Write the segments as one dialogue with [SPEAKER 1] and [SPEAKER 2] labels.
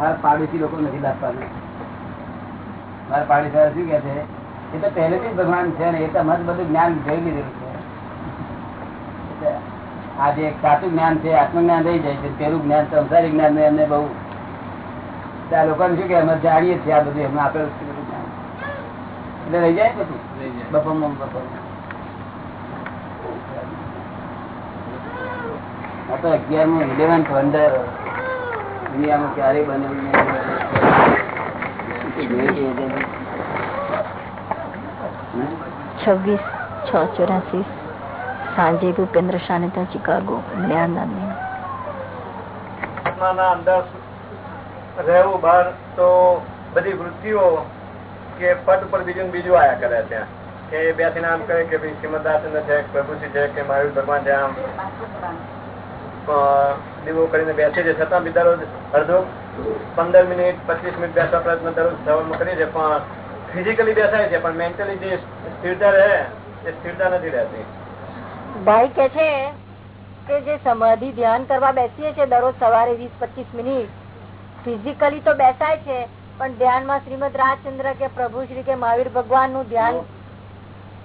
[SPEAKER 1] મારા પાડોશી લોકો નથી લાવવાનું મારા પાડોશી શું કે છે? એ તો પહેલેથી જ ભગવાન છે ને એ તો મત બધું જ્ઞાન જોઈ લીધેલું છે. આ જે સાચું જ્ઞાન છે આત્મજ્ઞાન રહી જાય છે પેલું જ્ઞાન સંસારી જ્ઞાન એમને બહુ. ત્યાં લોકોને શું કે અમે જાણીએ છીએ આ બધું એમને આપેલું છે બધું જ્ઞાન. એટલે રહી જાય પછી બપોરમાં બપોરમાં. આ તો અગિયારમું ઇલેવન્થ વંડર દુનિયામાં ક્યારે બનેલું
[SPEAKER 2] છવ્વીસ છ ચોરાસી સાંજે ભૂપેન્દ્ર શાનેતા ચિકાગો જ્ઞાનદાનની
[SPEAKER 3] આત્માના અંદર રહેવું બહાર તો બધી વૃત્તિઓ કે પદ પર બીજું ને બીજું આયા કરે ત્યાં કે બેથી આમ કહે કે ભાઈ શ્રીમદ છે પ્રભુજી છે કે મહાવીર ભગવાન છે આમ. દીવો કરીને બેસે છે. છતાં બી દરરોજ અડધો પંદર મિનિટ, પચીસ મિનિટ બેસવા પ્રયત્ન દરરોજ સવારમાં કરીએ છીએ, પણ ફિઝિકલી બેસાય છે, પણ મેન્ટલી જે સ્થિરતા રહે, એ સ્થિરતા નથી રહેતી.
[SPEAKER 4] ભાઈ કે છે કે જે સમાધિ ધ્યાન કરવા બેસીએ છીએ દરરોજ સવારે વીસ, પચીસ મિનિટ ફિઝિકલી તો બેસાય છે, પણ ધ્યાનમાં શ્રીમદ રાજચંદ્ર કે પ્રભુ શ્રી કે મહાવીર ભગવાનનું ધ્યાન,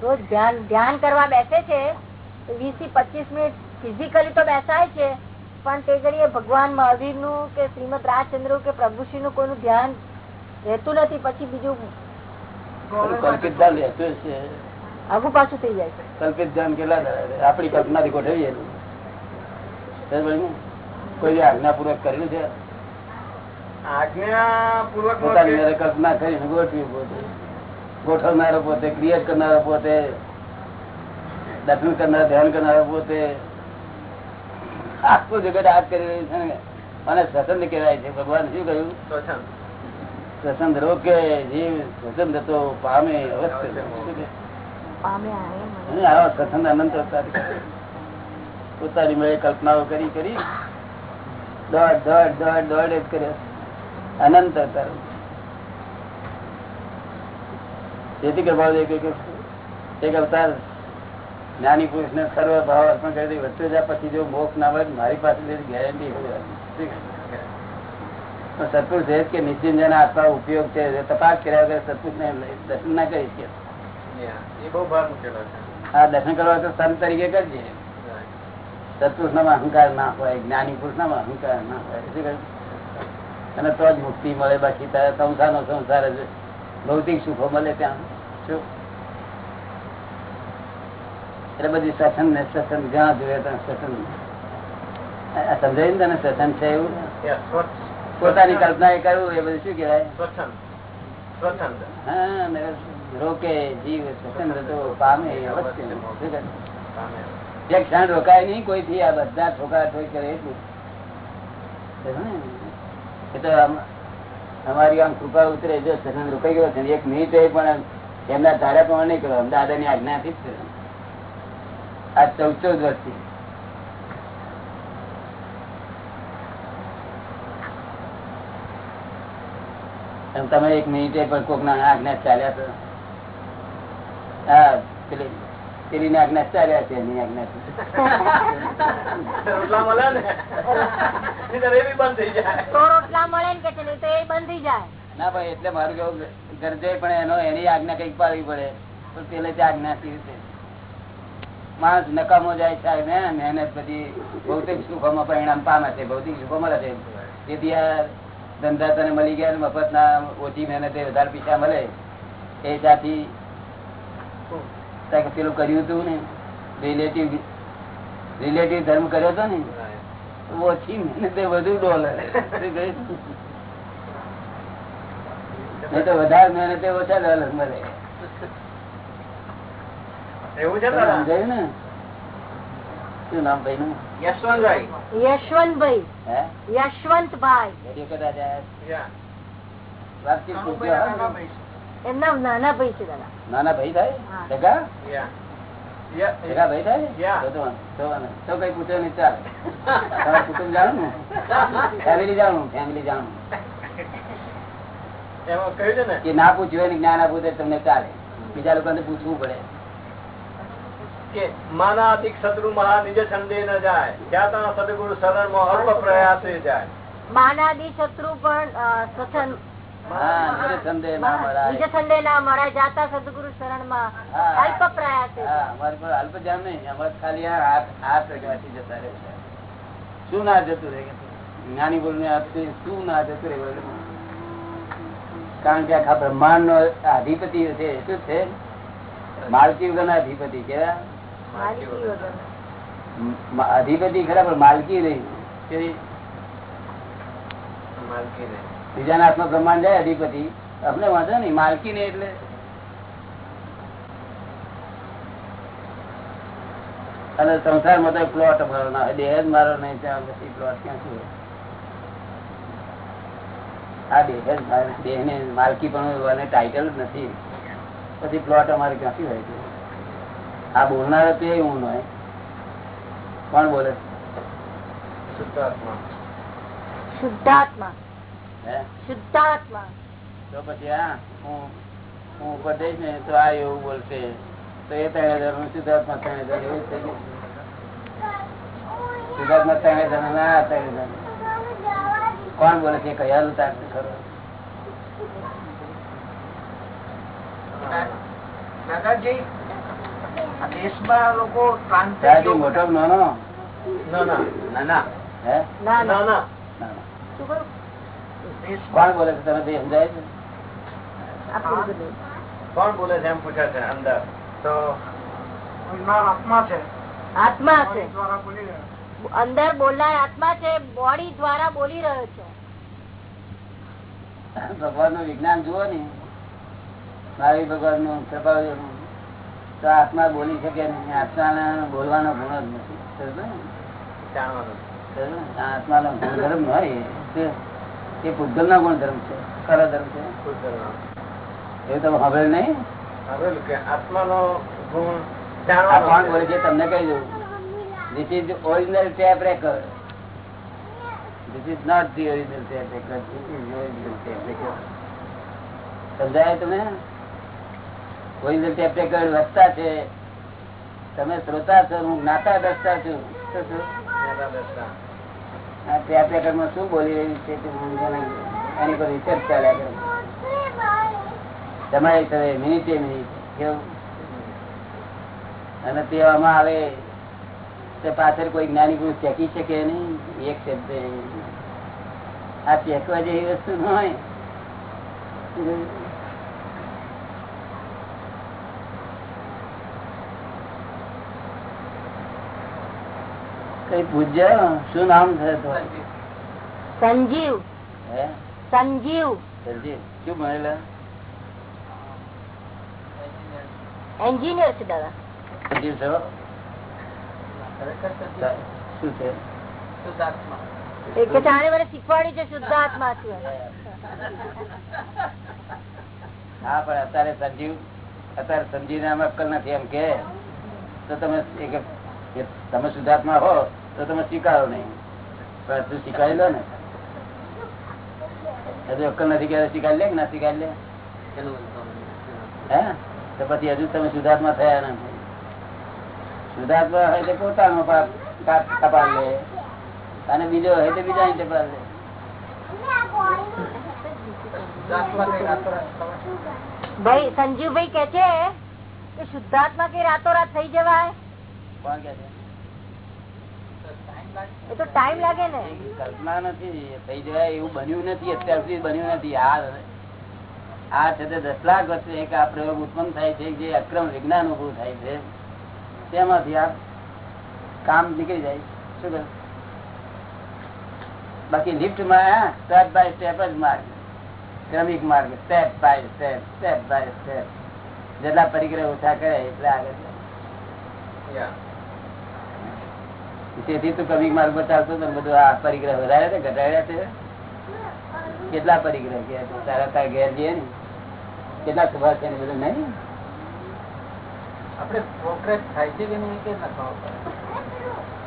[SPEAKER 4] રોજ ધ્યાન ધ્યાન કરવા બેસે છે વીસથી પચીસ મિનિટ ફિઝિકલી તો બેસાય છે પણ તે ઘડીએ ભગવાન મહાવીરનું કે શ્રીમદ રાજચંદ્ર કે પ્રભુશ્રી નું કોઈનું ધ્યાન રહેતું નથી પછી બીજું
[SPEAKER 1] કલ્પિત ધ્યાન રહેતું છે
[SPEAKER 4] આગુ પાછું થઈ જાય છે.
[SPEAKER 1] કલ્પિત ધ્યાન કેટલા? આપણી કલ્પનાથી ગોઠવીએ? કોઈ આજ્ઞાપૂર્વક કરેલું છે?
[SPEAKER 3] આજ્ઞા પૂર્વક
[SPEAKER 1] પોતાની કલ્પના કરીને ગોઠવી પોતે ગોઠવનારો પોતે ક્રિએટ કરનારો પોતે દર્શન કરનાર ધ્યાન કરનારો પોતે આખું જગત આજ કરી રહ્યું છે ને અને સ્વતંત્ર કહેવાય છે. ભગવાન શું કહ્યું? સ્વતંત્ર રોકે જીવ સ્વતંત્ર તો પામે અવશ્ય.
[SPEAKER 4] આવે
[SPEAKER 1] અનંત પોતાની મેળે કલ્પનાઓ કરી કરી. દોડ દોડ દોડ દોડ જ કર્યો અનંત અવતાર. તેથી કે એક- એક અવતાર જ્ઞાની પુરુષ ને સર્વ ભાવ અર્પણ કરી દે વચ્ચે જા પછી જો મોક્ષ ના હોય મારી પાસે ગેરંટી હોય. સત્પુરુષ છે કે નિશ્ચિંત જેના આત્મા ઉપયોગ છે. તપાસ કર્યા વગર સત્પુરુષ ને દર્શન ના કરી શકે.
[SPEAKER 3] એ
[SPEAKER 1] આ દર્શન કરવા તો સંત તરીકે કરજે. સત્પુરુષ નામાં અહંકાર ના હોય જ્ઞાની પુરુષ નામાં અહંકાર ના હોય. અને તો જ મુક્તિ મળે બાકી તારે સંસાર નો સંસાર જ ભૌતિક સુખો મળે ત્યાં. શું? એટલે બધી સત્સંગ ને સત્સંગ જ્યાં જોઈએ ત્યાં સત્સંગ સમજાયું તને સત્સંગ છે એવું? પોતાની કલ્પના એ કરવું એ બધું શું હા રોકે જીવ સ્વતંત્ર તો પામે અવશ્ય. એક ક્ષણ રોકાય નહીં કોઈ થી આ બધા ઠોકા ઠોક કરે એટલું. એ તો અમારી આમ કૃપા ઉતરે જો સત્સંગ રોકાઈ ગયો છે એક મિનિટ પણ એમના ધારા પ્રમાણે નહીં કરો. અમદાવાદની આજ્ઞાથી જ કરો. આ ચૌદ ચૌદ વર્ષથી તમે એક મિનિટે પણ કોક ના આજ્ઞા ચાલ્યા તો. હા પેલી પેલી ને આજ્ઞા ચાલ્યા છે એની આજ્ઞા
[SPEAKER 3] રોટલા મળે ને? એ બી બંધ થઈ જાય.
[SPEAKER 4] તો રોટલા મળે ને કે છે નહીં તો એ બંધ થઈ જાય.
[SPEAKER 1] ના ભાઈ એટલે મારું કેવું ગરજે પણ એનો એની આજ્ઞા કંઈક પાડવી પડે. પણ પેલે તે આજ્ઞા કેવી રીતે માણસ નકામો જાય છે ને મહેનત બધી ભૌતિક સુખોમાં પરિણામ પામે છે, ભૌતિક સુખો મળે છે. તેથી આ ધંધા તને મળી ગયા મફત ના ઓછી મહેનતે વધારે પૈસા મળે. એ ત્યાંથી પેલું કર્યું હતું ને રિલેટિવ રિલેટિવ ધર્મ કર્યો હતો ને, ઓછી મહેનતે વધુ ડોલર. નહીં તો વધારે મહેનતે ઓછા ડોલર મળે.
[SPEAKER 3] એવું છે ને.
[SPEAKER 1] શું નામ ભાઈ નું
[SPEAKER 3] યશવંતભાઈ.
[SPEAKER 4] યશવંતભાઈ.
[SPEAKER 1] હે?
[SPEAKER 4] યશવંતભાઈ? એમના નાના ભાઈ છે દાદા.
[SPEAKER 1] નાના ભાઈ થાય? ભાઈ તો કઈ નહીં ચાલે. તમારું કુટુંબ જાણું ફેમિલી જાણું ફેમિલી જાણું
[SPEAKER 3] ને?
[SPEAKER 1] કે ના પૂછ્યું જ્ઞાન આપવું તમને ચાલે. બીજા લોકોને પૂછવું પડે.
[SPEAKER 3] કે મહા નિજ ન જાય. સદગુરુ માં અલ્પ પ્રયાસે જાય.
[SPEAKER 4] માનાદી શત્રુ પણ
[SPEAKER 1] ના
[SPEAKER 4] ના.
[SPEAKER 1] શું ના જતું રે જ્ઞાની બોલ ને શું ના જતું રહે? કારણ કે આખા બ્રહ્માંડ નો અધિપતિ છે શું છે? માલકી વગર અધિપતિ કેવા અધિપતિ ખરા પણ માલકી નહીં. બીજાના હાથમાં બ્રહ્માંડ જાય અધિપતિ. આપણે વાંધો નહીં માલકી ને એટલે. અને સંસારમાં તો પ્લોટ મારો ના હોય. દેહ જ મારો નહીં ત્યાં પછી પ્લોટ ક્યાંથી હોય? આ દેહ જ મારો. દેહ ને માલકી પણ ટાઈટલ ટાઇટલ જ નથી. પછી પ્લોટ અમારે ક્યાંથી હોય છે આ બોલનાર તો એ હું હોય કોણ બોલે?
[SPEAKER 3] શુદ્ધાત્મા.
[SPEAKER 4] શુદ્ધાત્મા.
[SPEAKER 1] હે?
[SPEAKER 4] શુદ્ધાત્મા.
[SPEAKER 1] તો પછી હા હું હું ઉપર જઈશ ને તો આ એવું બોલશે. તો એ ત્રણ હજારનું સિદ્ધાર્થમાં ત્રણ હજાર એવું થઈ ગયું. સિદ્ધાર્થમાં ત્રણ હજાર અને ત્રણ હજાર કોણ બોલે છે કયાલું તાકતું ખરો?
[SPEAKER 5] દાદાજી દેશમાં લોકો
[SPEAKER 1] મોટો નાનો
[SPEAKER 3] ના ના
[SPEAKER 1] ના ના હે?
[SPEAKER 4] ના
[SPEAKER 3] ના
[SPEAKER 4] ના
[SPEAKER 3] ના
[SPEAKER 1] ના, ના.
[SPEAKER 4] શું કરું
[SPEAKER 1] કોણ બોલે છે? તમે સમજાય છે?
[SPEAKER 3] કોણ બોલે છે? એમ પૂછે છે અંદર. તો
[SPEAKER 5] આત્મા છે?
[SPEAKER 4] આત્મા અંદર બોલાય આત્મા છે બોડી દ્વારા બોલી રહ્યો છે.
[SPEAKER 1] ભગવાનનું વિજ્ઞાન જુઓ ને. મારી ભગવાનનું કૃપાળુ તો આત્મા બોલી શકે નહીં. આત્મા બોલવાનો ગુણ જ નથી. આત્માનો ગુણધર્મ હોય એ પૂતગલ નો ગુણધર્મ છે. કયો ધર્મ છે? એ તમે ખબર નહીં?
[SPEAKER 3] આત્માનો ગુણ
[SPEAKER 1] કોણ બોલે છે? તમને કહી દઉં. This is original tape record this is not the original tape record this is original tape record સમજાય તમે? ઓરિજિનલ આપણે રેકર્ડ વધતા છે? તમે શ્રોતા છો હું જ્ઞાતા દસતા છું. શું છું? આ ટેપમાં શું બોલી રહ્યું છે તે જાણે એની પર રિસર્ચ ચાલ્યા કરે તમારે તમે મિનિટે મિનિટ. કેવું? અને તેવામાં આવે તે પાછળ કોઈ જ્ઞાની પુરુષ ચેકી શકે નહીં? એક શબ્દ આ ચેકવા જેવી વસ્તુ ન હોય. કઈ પૂજ્ય? શું નામ છે
[SPEAKER 4] સંજીવ. સંજીવ.
[SPEAKER 1] સંજીવ. શું ભણેલા?
[SPEAKER 4] એન્જિનિયર છે દાદા.
[SPEAKER 1] સંજીવ છો? શું છે? હા. પણ અત્યારે સંજીવ અત્યારે સંજીવ નામ અક્કલ નથી એમ કે. તો તમે કે તમે શુદ્ધાત્મા હો, તો તમે સ્વીકારો નહીં. પણ તું સ્વીકારી લો ને. હજુ અક્કલ નથી કે સ્વીકારી લે કે ના સ્વીકારી લે? હે? તો પછી હજુ તમે શુદ્ધાત્મા થયા નથી શુદ્ધાત્મા હોય તો પોતાનો પાપ લે. અને બીજો હોય તો બીજા ટપાલ લે.
[SPEAKER 4] ભાઈ, સંજીવભાઈ કે છે કે શુદ્ધાત્મા કે રાતોરાત થઈ જવાય?
[SPEAKER 1] કલ્પના નથી. થઈ જાય એવું બન્યું નથી. અત્યાર સુધી બન્યું નથી. આ આ છે તે દસ લાખ વર્ષે એક આ પ્રયોગ ઉત્પન્ન થાય છે જે અક્રમ વિજ્ઞાન ઉભું થાય છે. તેમાંથી આ કામ નીકળી જાય. શું કહે બાકી લિફ્ટમાં સ્ટેપ બાય સ્ટેપ જ માર્ગ. ક્રમિક માર્ગ. Step by step step by step જેટલા પરિગ્રહ ઓછા કરે એટલે આગળ. તેથી તો કવિ માર્ગ પર ચાલતો હતો બધું આ પરિગ્રહ વધાર્યા છે ઘટાડ્યા છે? કેટલા પરિગ્રહ છે? તારા તારા ઘેર જઈએ ને કેટલા સુભાષ છે બધું નહીં?
[SPEAKER 5] આપણે પ્રોગ્રેસ થાય છે કે નહીં કે ના ખબર પડે?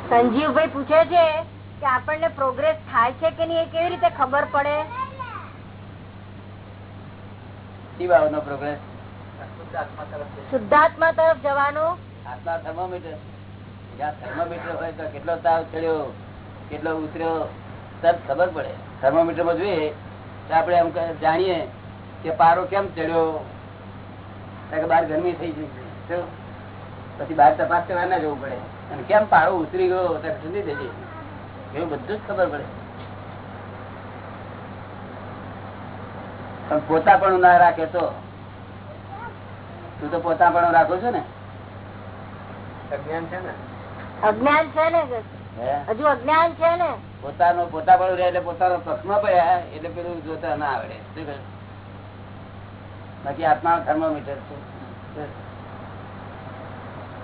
[SPEAKER 4] સંજીવભાઈ પૂછે છે કે આપણને પ્રોગ્રેસ થાય છે કે નહીં એ કેવી રીતે ખબર પડે?
[SPEAKER 1] શી પ્રોગ્રેસ.
[SPEAKER 4] શુદ્ધાત્મા તરફ જવાનું?
[SPEAKER 1] આત્મા થર્મોમીટર થર્મોમીટર હોય તો કેટલો તાવ ચડ્યો, કેટલો ઉતર્યો તરત ખબર પડે. થર્મોમીટરમાં જોઈએ તો આપણે એમ જાણીએ કે પારો કેમ ચડ્યો. કે બહાર ગરમી થઈ ગઈ પછી બહાર તપાસ કરવા ના જવું પડે. અને કેમ પારો ઉતરી ગયો ત્યારે સુધી દેજે એવું બધું જ ખબર પડે. પણ પોતા પણ ના રાખે તો? તું તો પોતા પણ રાખો છો ને?
[SPEAKER 3] અજ્ઞાન છે ને?
[SPEAKER 4] અજ્ઞાન છે ને હજુ અજ્ઞાન છે ને?
[SPEAKER 1] પોતાનો પોતા પણ રહે એટલે પોતાનો પ્રશ્ન પડ્યા એટલે પેલું જોતા ના આવડે. બાકી આત્મા થર્મોમીટર છે.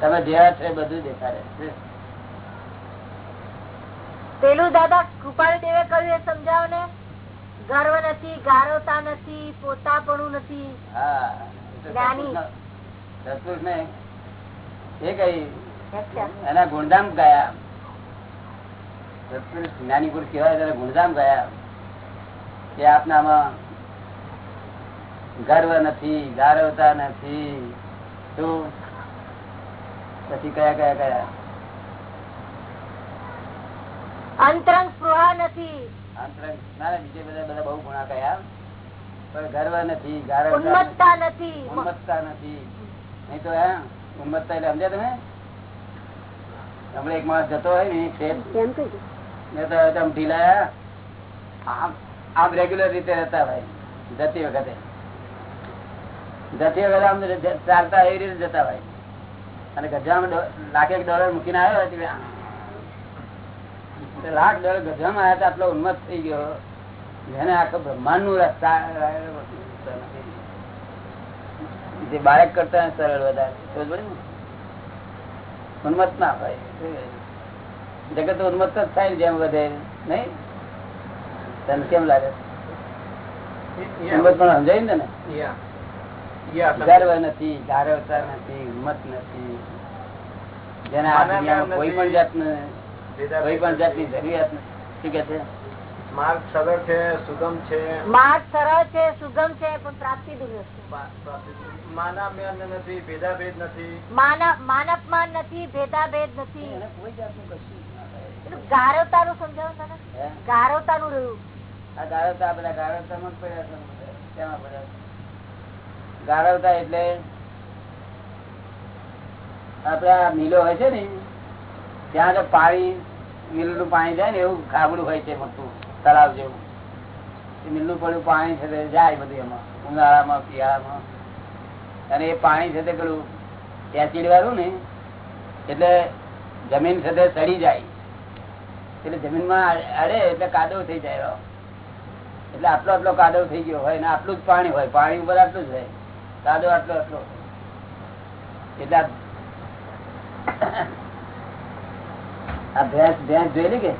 [SPEAKER 1] તમે જેવા છે બધું દેખાડે.
[SPEAKER 4] પેલું દાદા કૃપાલ દેવે કહ્યું એ સમજાવો ને? ગર્વ નથી ગારવતા નથી પોતાપણું નથી.
[SPEAKER 1] હા. સત્પુરુષને- સત્પુરુષને એ કઈ. એના ગુણધામ ગયા. જ્ઞાની ગુરુ કહેવાય ત્યારે ગુણધામ ગયા. કે આપનામાં ગર્વ નથી ગારવતા નથી. શું પછી કયા કયા કયા?
[SPEAKER 4] અંતરંગ સ્પૃહા નથી.
[SPEAKER 1] અંતરંગ ના બીજે બધા બધા બહુ ગુણા કયા. પણ ગર્વ નથી ગારવતા નથી.
[SPEAKER 4] ઉન્મત્તા નથી.
[SPEAKER 1] ઉન્મત્તા નથી. નહીં તો હે ઉન્મત્તા એટલે સમજ્યા તમે? હમણાં એક માણસ જતો હોય ને ઢીલાયા. આમ રેગ્યુલર રીતે રહેતા ભાઈ જતી વખતે. જતી વખતે આમ ચાલતા એવી રીતે જતા ભાઈ અને ગજામાં લાખ એક ડોલર મૂકીને આવ્યો હતી લાખ ડોલર ગજામાં આવ્યા તો આટલો ઉન્મત થઈ ગયો. જેને આખો બ્રહ્માંડનું રસ્તા જે બાળક કરતા સરળ વધારે. પડી ને? હોય જગત ઉન્મત જ થાય ને જેમ વધે. નહીં? તને કેમ લાગે? ઉન્મત પણ સમજાય ને ગર્વ નથી ગારવતા નથી ઉન્મત નથી. જેને કોઈ પણ જાતનું કોઈ પણ જાતની જરૂરિયાત નથી. શું કે છે?
[SPEAKER 3] માર્ગ સરળ છે સુગમ છે.
[SPEAKER 4] માર્ગ સરળ છે સુગમ છે પણ પ્રાપ્તિ દુર્લભ છે.
[SPEAKER 3] માનામ્યાન નથી ભેદાભેદ નથી.
[SPEAKER 4] માનવ માનપમાન નથી ભેદાભેદ નથી.
[SPEAKER 1] કોઈ જાતનું કશું ના થાય.
[SPEAKER 4] પેલું ગારવતાનું સમજાવો દાદા
[SPEAKER 1] હે?
[SPEAKER 4] ગારવતાનું રહ્યું.
[SPEAKER 1] આ ગાળવતા બધા ગાળવતામાં જ પડ્યા છે પડ્યા છે? એટલે આપડે આ મિલો હોય છે ને ત્યાં તો પાણી મિલનું પાણી જાય ને એવું ગાબડું હોય છે મોટું તળાવ જેવું. એ પડ્યું પાણી છે જાય બધું એમાં. ઉનાળામાં શિયાળામાં. અને એ પાણી છે તે પેલું એસિડ વાળું ને એટલે જમીન સાથે સડી જાય. એટલે જમીનમાં અડે એટલે કાદવ થઈ જાય એટલે આટલો આટલો કાદવ થઈ ગયો હોય ને આટલું જ પાણી હોય પાણી ઉપર આટલું જ હોય કાદવ આટલો આટલો. એટલે આ- ભેંસ ભેંસ જોયેલી કે?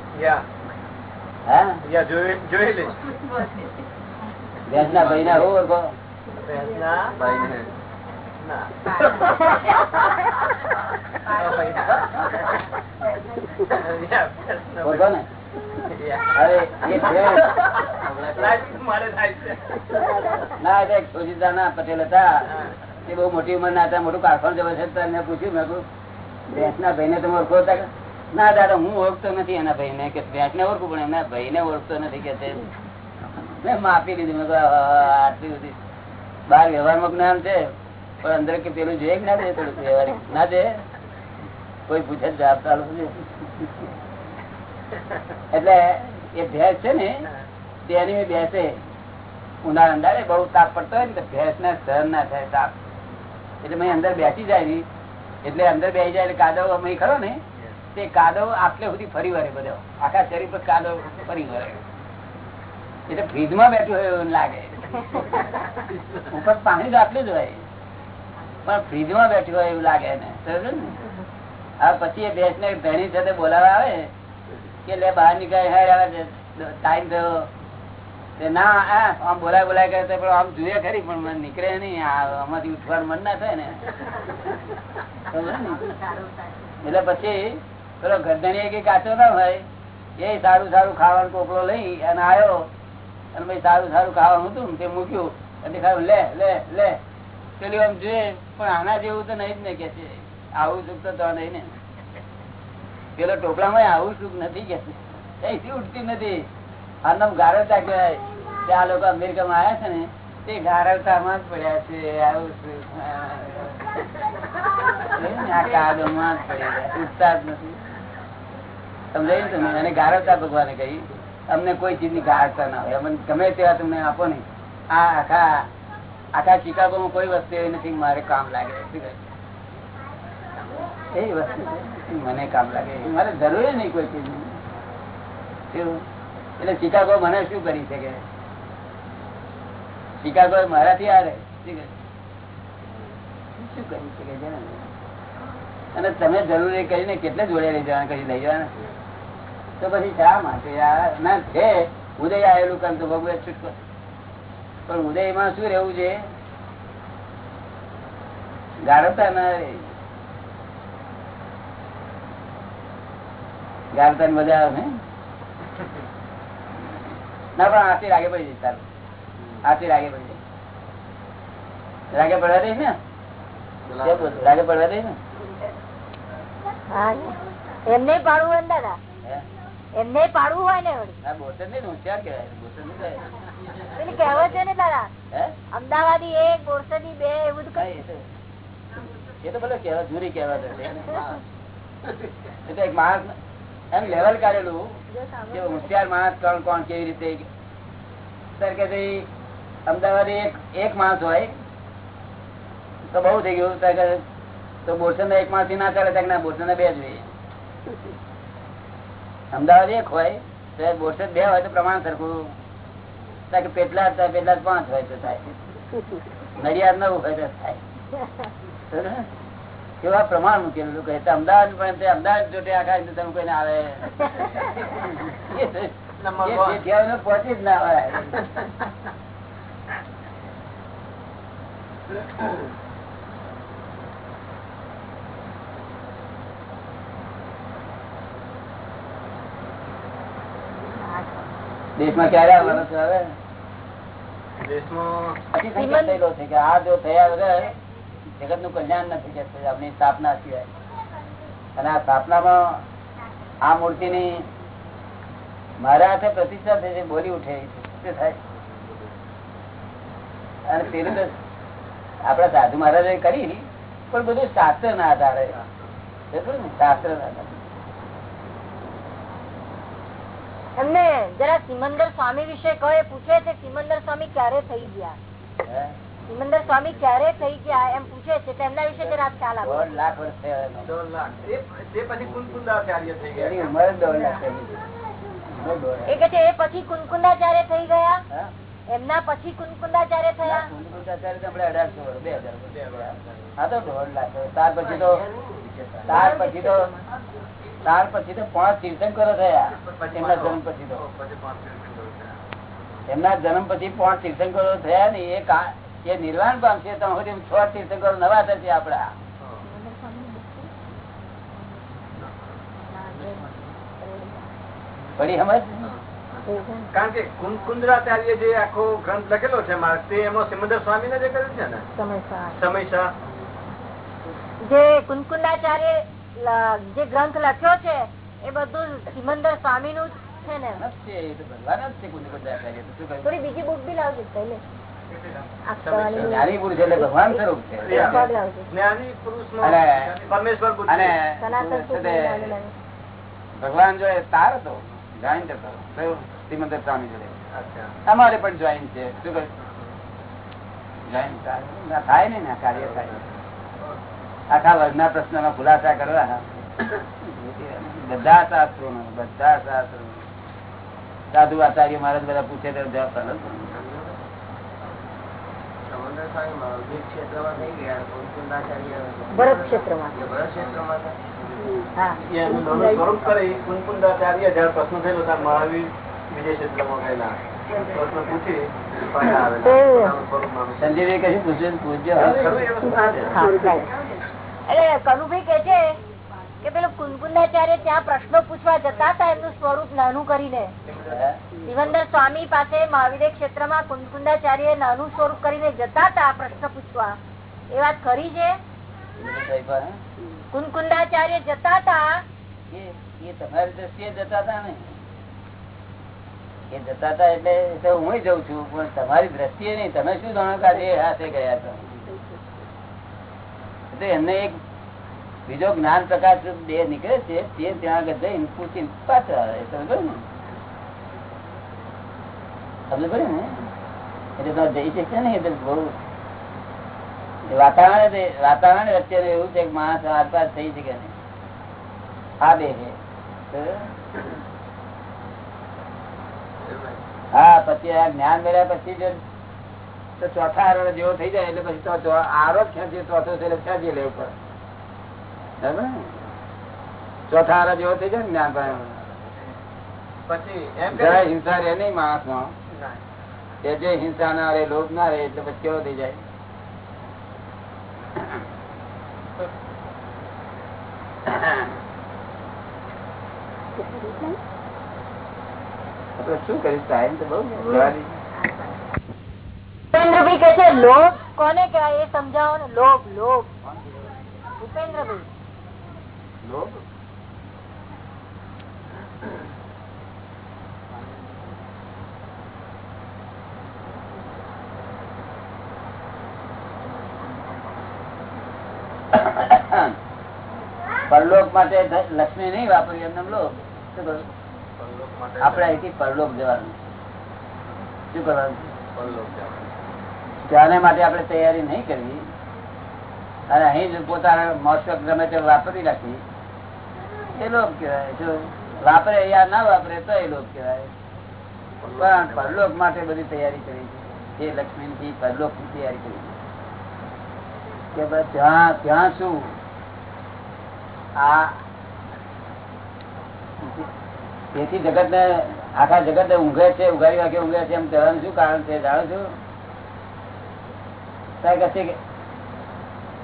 [SPEAKER 1] ભેંસ ના ભાઈ ના હોવો.
[SPEAKER 3] ના
[SPEAKER 1] પટેલ હતા. એ બહુ મોટી ઉંમર ના મોટું કારખાનું જવા છે એમને પૂછ્યું, મેં ભેંસ ના ભાઈ ને તમે ઓળખો? હતા ના, દાદા, હું ઓળખતો નથી એના ભાઈ ને કે ભેંસ ને ઓળખું, પણ એમના ભાઈ ને ઓળખતો નથી, કે મેં માપી લીધું મેં આટલી બધી બાર વ્યવહારમાં જ્ઞાન છે. પણ અંદર કે પેલું જોઈએ ના જોઈએ થોડું વ્યવહારિક ના છે કોઈ પૂછે જવાબ ચાલુ એટલે એ ભેંસ છે ને તેની બેસે ઉનાળા અંદાજે બહુ તાપ પડતો હોય ને ભેંસ ને સહન ના થાય તાપ. એટલે મેં અંદર બેસી જાય ને, એટલે અંદર બેસી જાય એટલે કાદવ અમે ખરો ને, તે કાદવ આટલે સુધી ફરી વળે બધો. આખા શરીર પર કાદવ ફરી વળે. એટલે ફ્રીજમાં બેઠું હોય એવું લાગે. ઉપર પાણી તો આટલું જ હોય. પણ ફ્રીજમાં બેઠી હોય એવું લાગે ને? આ પછી એ ભેંસ ને ભેણી સાથે બોલાવા આવે કે લે બહાર નીકળે હે ટાઈમ થયો. ના આમ બોલાય બોલાય કરે પણ આમ જોઈએ ખરી, પણ મને નીકળે નહીં. આમાંથી ઉઠવાનું મન ના થાય ને. એટલે પછી પેલો ગરદણી કઈ કાચો ના હોય એ સારું સારું ખાવાનું કોકડો લઈ અને આવ્યો અને ભાઈ સારું સારું ખાવાનું હતું તે મૂક્યું. અને ખાયું, લે લે લે. પેલું આમ જોઈએ, પણ આના જેવું તો નહીં જ ને કે છે. આવું સુખ તો નહીં ને. પેલો ટોપલામાં આવું સુખ નથી કે. ઉઠતી નથી. આનું ગારવતા કહેવાય. કે આ લોકો અમેરિકામાં આવ્યા છે ને, તે ગારવતામાં જ પડ્યા છે. આવું સુખ. આ કાદવમાં જ પડ્યા ઉઠતા જ નથી. સમજાયું તમે અને ગારવતા ભગવાને કહી અમને કોઈ ચીજની ગારતા ના હોય. અમને ગમે તેવા તમને આપો નહીં આ આખા આખા શિકાગોમાં કોઈ વસ્તુ એવી નથી મારે કામ લાગે એ વસ્તુ મને કામ લાગે. મારે જરૂર નહીં કોઈ ચીજ. એટલે શિકાગો મને શું કરી શકે? શિકાગો મારાથી હારે, શું કરી શકે છે? અને તમે જરૂરી કરીને કેટલે જોડે લઈ જવાના કઈ લઈ જવાના? તો પછી શા માટે? ના, છે. ઉદય આવેલું કામ તો ભગવાન છૂટકો પણ ઉદયમાં શું રહેવું છે? ગાળતા ના રહે. ગાળતા મજા આવે ના? પણ આથી રાગે પડી જઈ તારું. આથી રાગે પડી જાય. રાગે પડવા દઈશ ને? રાગે પડવા દઈશ ને?
[SPEAKER 4] એમને પાડવું હોય દાદા. એમને પાડવું હોય ને
[SPEAKER 1] બોતર નહીં ને હોશિયાર કેવાય બોતર નહીં
[SPEAKER 4] છે ને દાદા? અમદાવાદી એક બોરસદી બે એવું બધું
[SPEAKER 1] એ તો. ભલે કહેવાય જૂરી કહેવાત હશે. એક માણસ એમ લેવલ કાઢેલું. કે હોશિયાર માણસ કોણ કોણ કેવી રીતે? સર કે અમદાવાદ એક એક માણસ હોય. તો બહુ થઈ ગયું. સર તો બોરસદ એક માણસ ના ચાલે ત્યાં ના બોરસદ બે જોઈએ અમદાવાદ એક હોય તો બોરસદ બે હોય તો પ્રમાણ સરખું સર કે પેટલા હતા પેટલા પાંચ હોય તો થાય. નડિયાદ નવું હોય તો થાય. એવા પ્રમાણ મૂકેલું કહે અમદાવાદ પણ તે અમદાવાદ જોડે આખા તમે કોઈને આવે. પહોંચી જ ના હોય. દેશમાં ક્યારે આવવાનો છે હવે?
[SPEAKER 3] દેશમાં
[SPEAKER 1] પછી સંકેત થયેલો છે કે આ જો થયા વગર જગતનું કલ્યાણ નથી કે આપણી સ્થાપના સિવાય. અને આ સ્થાપનામાં આ મૂર્તિ ની મારા હાથે પ્રતિષ્ઠા થઈ છે બોલી ઉઠે થાય? અને પેલું તો આપડા સાધુ મહારાજે કરી પણ બધું શાસ્ત્ર ના આધારે. શાસ્ત્ર ના? આધારે.
[SPEAKER 4] એમને જરા સિમંદર સ્વામી વિશે કહે પૂછે છે સિમંદર સ્વામી ક્યારે થઈ ગયા? સિમંદર સ્વામી ક્યારે થઈ ગયા? એમ પૂછે છે તેમના વિશે જરા ખ્યાલ આપો.
[SPEAKER 1] દોઢ લાખ વર્ષ.
[SPEAKER 3] દોઢ લાખ. એ પછી કુંદકુંદાચાર્ય થઈ
[SPEAKER 1] એની
[SPEAKER 3] ગયા
[SPEAKER 1] ઉંમર દોઢ લાખ.
[SPEAKER 4] એ કે છે એ પછી કુનકુંદાચાર્ય થઈ ગયા? એમના પછી કુનકુંદાચાર્ય થયા?
[SPEAKER 1] કુંદકુંદાચાર્ય તો આપણે અઢારસો બે હજાર હા તો દોઢ લાખ ત્યાર પછી તો ત્યાર પછી તો ત્યાર પછી તો પાંચ તીર્થંકરો થયા. એમના જન્મ પછી તો.
[SPEAKER 3] પછી પાંચ તીર્થંકરો થયા.
[SPEAKER 1] એમના જન્મ પછી પાંચ તીર્થંકરો થયા ને એ કા- એ નિર્વાણ પામશે તો સુધી છ તીર્થંકરો નવા થશે આપડા. પડી સમજ
[SPEAKER 3] કારણ કે કુંદ- કુંદરાચાર્ય જે આખો ગ્રંથ લખેલો છે માર્ગ તે એમાં સિમંદર સ્વામી ને જે કર્યું છે ને? સમયસા
[SPEAKER 4] જે કુનકુંદાચાર્ય લ- જે ગ્રંથ લખ્યો છે એ બધું સિમંદર સ્વામી નું. છે ને? થોડી બીજી બુક બી લાવજો પહેલે.
[SPEAKER 1] જ્ઞાની પુરુષ એટલે ભગવાન સ્વરૂપ છે. ભગવાન જો તાર હતો જોઈન્ટ હતો. કયો? શ્રીમંદર સ્વામી જોડે.
[SPEAKER 3] અચ્છા.
[SPEAKER 1] અમારે પણ જોઈન્ટ છે. શું કહ્યું જોઈન્ટ થાય ને કાર્ય થાય આખા વર્ગના પ્રશ્નનો ખુલાસા કરવા. બધા શાસ્ત્રો બધા શાસ્ત્રો. સાધુ આચાર્ય મહારાજ બધા પૂછે તો જવાબ આપવાનો.
[SPEAKER 4] ભરત ક્ષેત્રમાં.
[SPEAKER 3] મહાવીર વિજય ક્ષેત્રમાં ગયેલા.
[SPEAKER 1] સંજીવે પૂછ્યું? પૂછજો
[SPEAKER 4] એટલે કનુભાઈ કે છે કે પેલું કુનકુંદાચાર્ય ત્યાં પ્રશ્નો પૂછવા જતા હતા, એમનું સ્વરૂપ નાનું કરીને
[SPEAKER 1] હે?
[SPEAKER 4] સ્વામી પાસે મહાવીર ક્ષેત્રમાં કુનકુંદાચાર્ય નાનું સ્વરૂપ કરીને જતા હતા પ્રશ્ન પૂછવા એ વાત ખરી છે? કુનકુંદાચાર્ય જતા હતા
[SPEAKER 1] તમારી દ્રષ્ટિએ જતા હતા ને એ જતા હતા એટલે હું જઉં છું, પણ તમારી દ્રષ્ટિએ નહીં, તમે શું જાણો કે હાથે ગયા હતા તો એમને એક બીજો જ્ઞાન પ્રકાશ બે નીકળે છે, તે ત્યાં આગળ જઈને પૂછીને પાછા આવે. સમજો ને? સમજ પડે ને? એટલે તમે જઈ શકશે ને એટલે બહુ. વાતાવરણ વાતાવરણ વચ્ચે એવું છે કે માણસ આસપાસ થઈ શકે નહીં. આ બે છે. હા, પછી આ જ્ઞાન મેળવ્યા પછી તો ચોથા હરણ જેવો થઈ જાય એટલે પછી આરો ખેંચી ચોથો છે એટલે ખેંચી લે ઉપર. ચોથા આરો જેવો થઈ જાય જ્ઞાન જરા હિંસા રહે નહીં માણસ નો. તે જે હિંસા ના રે લોભ ના રે એટલે પછી કેવો થઈ જાય? શું કરીશ? ટાઈમ તો બહુ જવા દઈએ.
[SPEAKER 4] ભૂપેન્દ્રભાઈ કે છે લોભ કોને કહેવાય એ સમજાવો ને લોભ લોભ ભૂપેન્દ્રભાઈ
[SPEAKER 1] લોભ પરલોક માટે ધ- લક્ષ્મી નહીં વાપરી એમને લોભ શું કરું? આપણે અહીંથી પરલોક જવાનું. શું કરવાનું? ત્યાંને માટે આપણે તૈયારી નહીં કરવી. અને અહીં જ પોતાના મોસ્ટ ગમે તે વાપરી રાખી. એ લોક કહેવાય. જો વાપરે યા ના વાપરે તો એ લોક કહેવાય. પણ પરલોક માટે બધી તૈયારી કરી છે. એ લક્ષ્મી પરલોકની તૈયારી કરી છે. કે ત્યાં ત્યાં શું? આ તેથી જગત ને આખા જગત ને ઊંઘે છે, ઉઘાડી વાગે ઊંઘે છે એમ કહેવાનું શું કારણ છે? જાણો છો?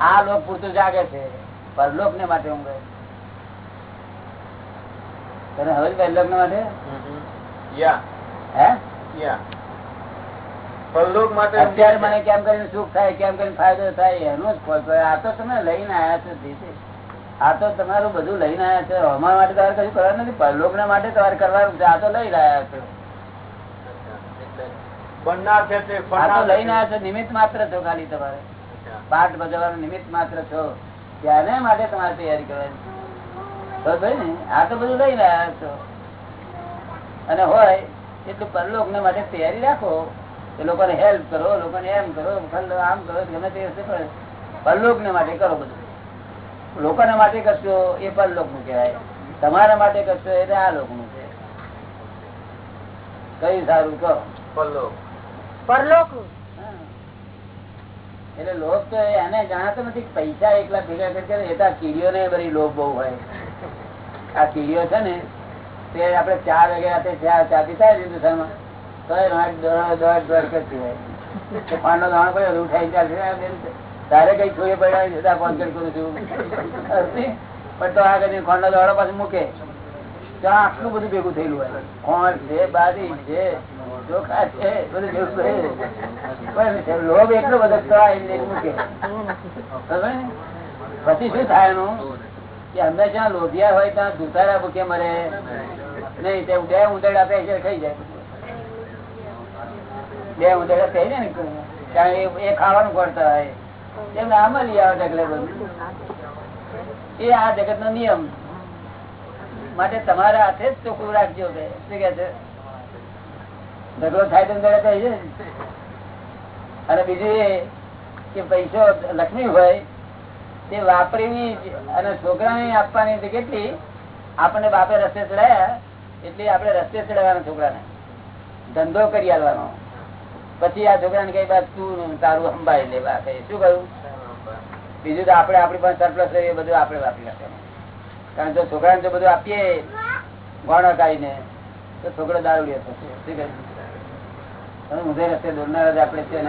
[SPEAKER 1] આ લોક પૂરતું જાગે છે પરલોક ને માટે ઊંઘે તને હવે પરલોક ને માટે? અત્યારે મને કેમ કરીને સુખ થાય કેમ કરીને ફાયદો થાય એનો જ ખોલ આ તો તમે લઈને આયા છો આ તો તમારું બધું લઈને આયા છે. અમારા માટે તમારે કશું કરવાનું નથી પરલોક ના માટે તમારે કરવાનું છે. આ તો લઈ રહ્યા છો.
[SPEAKER 3] બનનાર છે તે
[SPEAKER 1] આ લઈને આવ્યા છો નિમિત્ત માત્ર છો ખાલી તમારે. પાઠ ભજવવાનું નિમિત્ત માત્ર છો. ત્યારે માટે તમારે તૈયારી કરવાની. તો ભાઈ ને આ તો બધું લઈને આવ્યા છો. અને હોય એટલું પરલોક ને માટે તૈયારી રાખો. એ લોકોને હેલ્પ કરો લોકોને એમ કરો આમ કરો ગમે તે હશે પણ પરલોક ને માટે કરો બધું. લોકોના માટે કરશો એ પરલોકનું કહેવાય. તમારા માટે કરશો એટલે આ લોકનું છે. કઈ સારું કહો.
[SPEAKER 3] પરલોક.
[SPEAKER 1] પરલોકનું. એટલે લોભ તો એને જાણતો નથી પૈસા એકલા ભેગા કરી એ તો કીડીઓ ને બધી લોભ બહુ હોય. આ કીડીઓ છે ને, તે આપડે ચાર વાગે ચા ચા પીતા હિન્દુસ્તાનમાં તો પાંડો દાણો પડ્યો ઉઠાઈ તારે કઈ છોડી પડ્યા કરું છું. પણ તો આગળ ખોંડો દાડો પાછું મૂકે. ત્યાં આટલું બધું ભેગું થયેલું હોય. કોણ છે, બારી છે, ચોખા છે લોભ એટલો બધો પછી શું થાય એનું? કે હંમેશા લોભિયા હોય ત્યાં દુતારા ભૂકે મરે. નહીં, તે બે ઉંદર આપે છે ખાઈ જાય. બે ઉંદર થઈ જાય ને કારણ એ- ખાવાનું પડતા હોય એમને આમાં લઈ આવે ઢગલે બધું. એ આ જગત નો નિયમ. માટે તમારા હાથે જ ચોખ્ખું રાખજો કે. શું કે છે? ઝઘડો થાય તો ઝઘડા અને બીજું એ કે પૈસો લક્ષ્મી હોય, તે વાપરીની અને છોકરાને આપવાની તો કેટલી? આપણને બાપે રસ્તે ચડાયા, એટલે આપણે રસ્તે ચડાવવાના છોકરાને. ધંધો કરી આવવાનો પછી આ છોકરાને કઈ બાદ તું તારું સંભાળી લેવા બાપે. શું કહ્યું? બીજું તો આપણે આપણી પાસે સરપ્લસ રહીએ બધું આપણે વાપરી નાખવાનું. કારણ જો છોકરાને જો બધું આપીએ ગોણો કાઢીને તો છોકરો દારૂડિયો થશે ઊંધે રસ્તે આપણે છે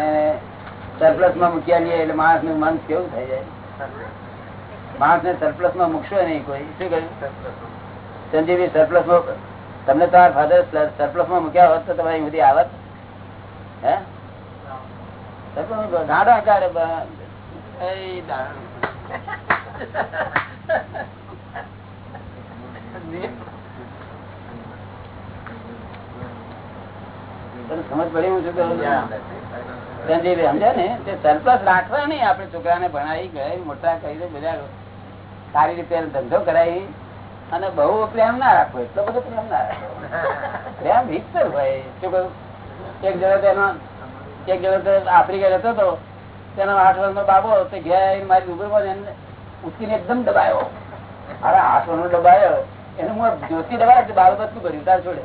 [SPEAKER 1] માં મૂકી એટલે માણસનું મન કેવું થઈ માણસમાં મૂકશો નહીં કોઈ. શું કહ્યું સંજીવી સરપ્લસમાં, તમને તમારા ફાધર સરપ્લસમાં મૂક્યા હોત તો તમારી બધી આવત. હે? ગાડા સમજ? પડી હું શું કહું સમજ્યા. ને તે સરપ્લસ રાખવા નહીં આપણે છોકરાને ભણાવી ગયા મોટા કરી બધા સારી રીતે ધંધો કરાવી અને બહુ પ્રેમ ના રાખવો એટલો બધો પ્રેમ ના રાખવો. પ્રેમ હિસ્સર હોય. શું કહ્યું એક જણો તેનો એક જણો આફ્રિકા રહેતો હતો. તેનો આઠ વર્ષનો બાબો તે આવીને મારી ઉભર એને ઉચકીને એકદમ દબાયો. અરે આઠ વર્ષનો દબાયો. એને હું જ્યોતિ દબાયો તો બાબત શું કર્યું, તાર છોડે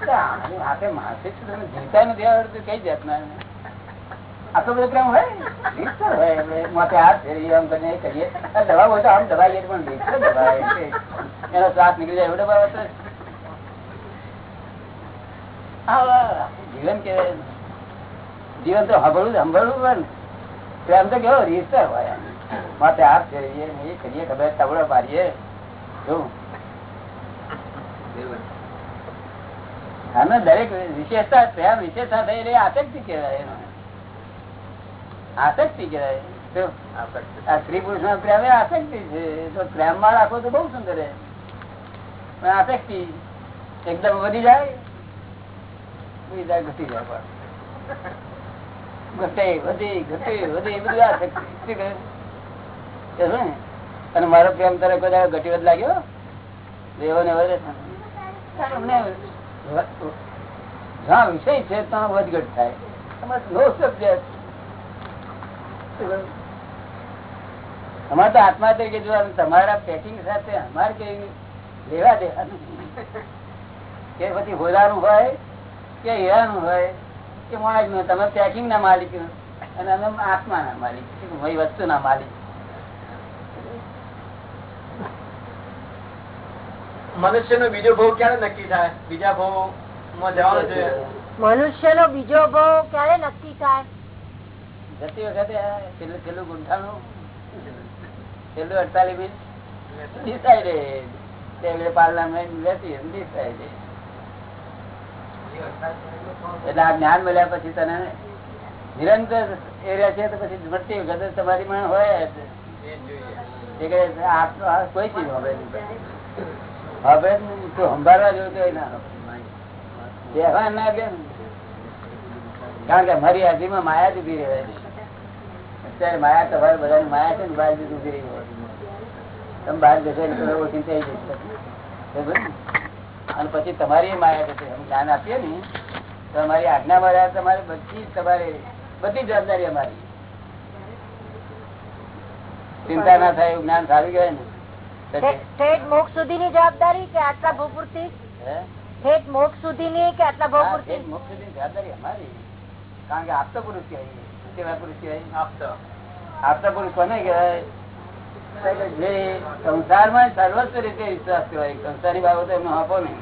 [SPEAKER 1] એટલે આમ કરીને કરીએ. દવા હોય તો આમ પણ જીવન તો હંભળવું હંભળવું હોય પ્રેમ તો કેવો રીતસર હોય. માથે હાથ ફેરવીએ એ કરીએ, ખબર તબડો પાડીએ. આનો દરેક વિશેષતા પ્રેમ વિશેષતા થઈ રહી આસક્તિ કહેવાય એનો આસક્તિ કહેવાય આ સ્ત્રી પુરુષ નો પ્રેમ એ આસક્તિ છે તો પ્રેમમાં રાખો તો બહુ સુંદર રહે પણ આસક્તિ એકદમ વધી જાય ઘટી જાય પાછું. ઘટે, વધી ઘટે, વધી બધું આસક્તિ શું કહે? શું? અને મારો પ્રેમ તારે કોઈ દાડો ઘટી વધ લાગ્યો દેવો ને. અમને જ્યાં વિષય છે ત્યાં વધઘટ થાય. અમારે તો આત્મા તરીકે જોવાનું તમારા પેકિંગ સાથે અમારે કઈ લેવા દેવાનું કે પછી હોદાનું હોય કે હીરાનું હોય કે માણસનું તમે પેકિંગ ના માલિક અને અમે આત્મા ના માલિક વસ્તુ ના માલિક
[SPEAKER 3] મનુષ્ય નો બીજો ભાવ ક્યારે નક્કી થાય? બીજા ભાવમાં જવાનો છે.
[SPEAKER 4] મનુષ્ય નો બીજો ભાવ ક્યારે નક્કી થાય?
[SPEAKER 1] જતી વખતે પેલું પેલું છેલ્લું ગુંઠાણું છેલ્લું અડતાલીસ પાર્લામેન્ટ ડિસાઇડેડ એટલે આ જ્ઞાન મળ્યા પછી તને નિરંતર એરિયા છે તો પછી મળતી વખતે તમારી માં હોય કોઈ ચીજ હોય નહીં. હવે સંભાળવા જોયું ના કારણ કે અમારી હાજરીમાં માયા માયા તમારે જ ઊભી રહી પછી તમારી માયા થશે અમે જ્ઞાન આપીએ ને, તો અમારી આજ્ઞા માર્યા તમારે બધી તમારે, બધી જવાબદારી અમારી. ચિંતા ના થાય એવું જ્ઞાન સારું કહેવાય ને.
[SPEAKER 4] ઠેઠ મોક્ષ સુધીની જવાબદારી કે આટલા ભાવ પૂરતી? ઠેઠ મોક્ષ સુધીની કે આટલા ભાવ પૂરતી?
[SPEAKER 1] મોક્ષ સુધીની જવાબદારી અમારી. કારણ કે આપતો પુરુષ કહેવાય. કેવા પુરુષ કહેવાય.
[SPEAKER 3] આપતો
[SPEAKER 1] આપતા પુરુષ કોને કહેવાય? જે સંસારમાં સર્વસ્વ રીતે વિશ્વાસ કહેવાય. સંસારી બાબતો એમનો આપો નહીં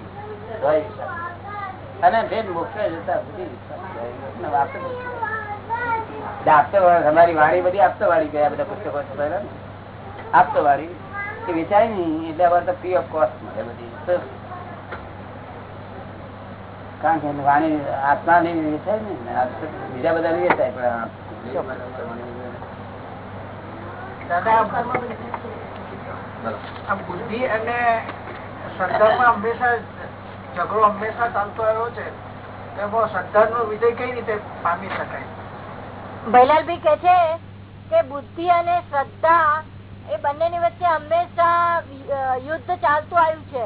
[SPEAKER 1] અને તે મોક્ષ જતા સુધી વિશ્વાસ આપતો પુરુષ અમારી વાણી બધી આપતો વાળી ગયા બધા પુસ્તકો આપતો વાળી. એ વેચાય નહીં એટલે અમારે તો ફ્રી ઓફ કોસ્ટ મળે બધી. કારણ કે વાણી આત્મા નહીં વેચાય ને બીજા બધા નહીં વેચાય પણ
[SPEAKER 5] બુદ્ધિ અને શ્રદ્ધામાં હંમેશા ઝઘડો હંમેશા ચાલતો આવ્યો છે એમાં શ્રદ્ધા નો વિજય કઈ રીતે પામી શકાય?
[SPEAKER 4] ભૈલાલભાઈ કે છે કે બુદ્ધિ અને શ્રદ્ધા એ બંનેની વચ્ચે હંમેશા યુદ્ધ ચાલતું આવ્યું છે.